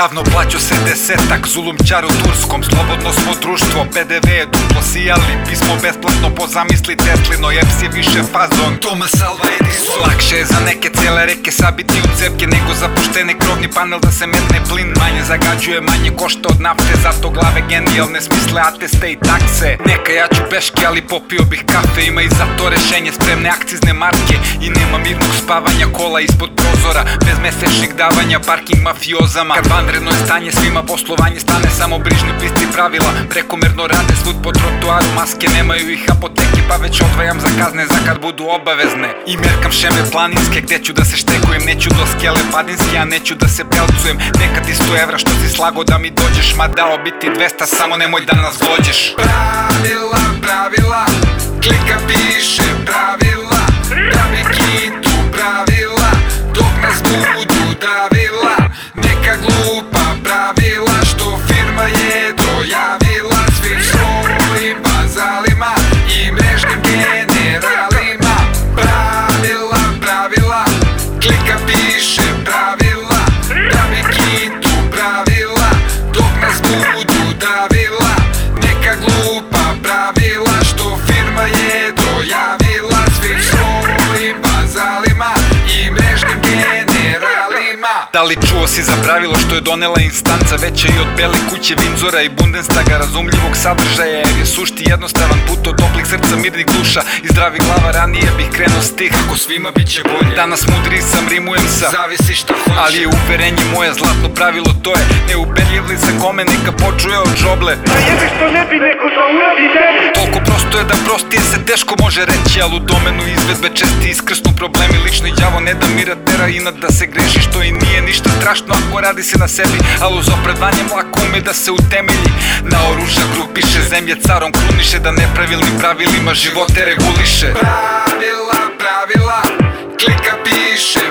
Давно плаќу се десетак, зулумчар у турском. Слободно смо друштво, ПДВ е дупло сијали Писмо бесплатно по замисли Теслино, епс е више фазон. Тома Салва Едисон Лакше е за неке целе реке сабити у цепке Него за поштене кровни панел да се метне плин. Мање загаđуе, мање кошта од нафте Зато главе генијалне смисле атесте и таксе Нека јачу пешке, али попио бих кафе Има и за то решење спремне акцизне марке. И нема мирног спавања кола испод прозора Без месечник давања паркинг мафиозама. Кад ванредно е стање свима послување стане само брижни писти правила Прекомерно раде свуд по тротуару маске немају их апотеки па веќе одвајам за казне за кад буду обавезне И меркам шеме планинске где ќе да се штекуjem неќу до скеле падински а неќу да се пелцуjem Нека ти 100 евра што си слаго да ми доđеш ма дао бити 200 само немој да нас глоđеш Правила, правила, клика пише правила Да би кинту правила, док нас буду давила Нека глупа генералима Дали чуо си за правило што е донела инстанца веќе и од Беле куќе Виндзора и Бунденстага разумљивог садржаја Ер е сушти едноставан пут од топлих срца мирни душа и здрави глава ранije бих крено стих Ако свима биće bolje Данас мудри сам римуем са Зависи што хочеш Али е уверење моје златно правило то е Неубедљив нека почуе од джобле Еби што не би неко да уради Толку просто е да простие се тешко може речи, ал у домену изведбе чести искрсну проблеми. Лично и ѓаво не да мира тера инат да се греши што и nije ништа страшно ако ради се на себе, ал uz опредвање млако уме да се утемели. На оружа групише земје царом крунише да неправилни правилима животе регулише. Правила, правила, клика пише